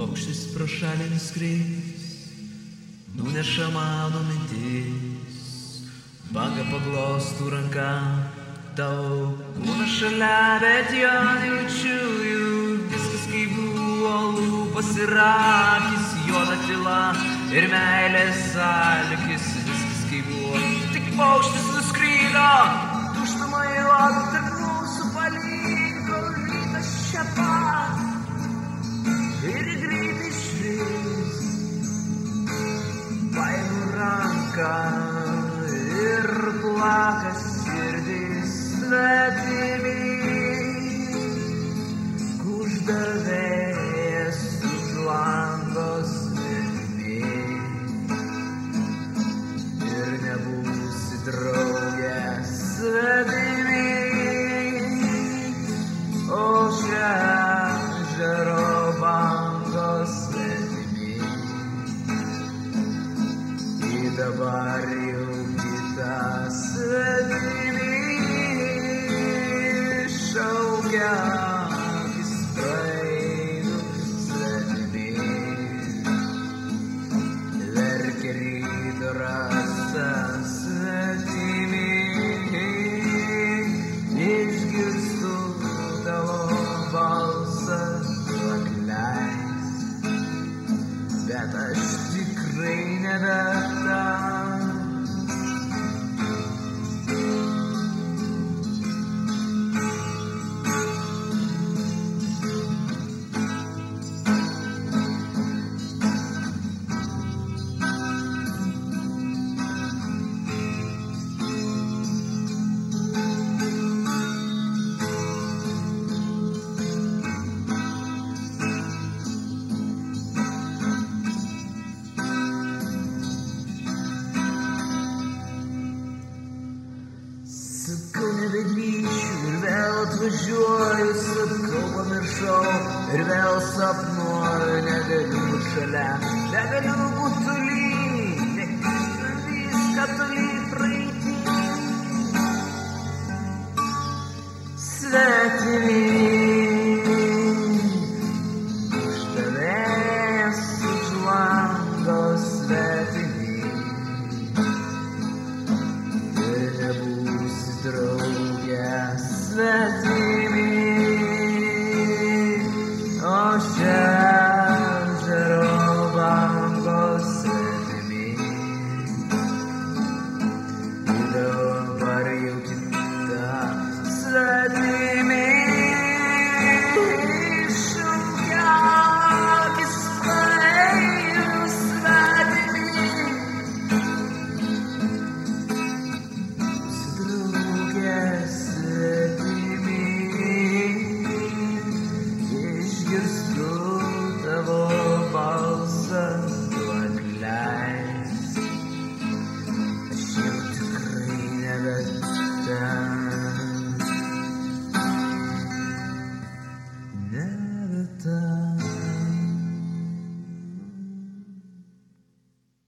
paukštis pro šalį nuskris, nuneša mano mintis, banga paglostų ranką, tau kūną šalia, bet jo nejaučiu jų, viskas kaip buvo, lūpas ir akis, juoda tyla ir meilės sąlygis, ranką ir plakas širdis svetimi. yeah. Sakau, nebegrįšiu ir vėl atvažiuoju, sakau, pamiršau ir vėl sapnuoju, negaliu būt šalia, negaliu būti toli, negrįžtu viską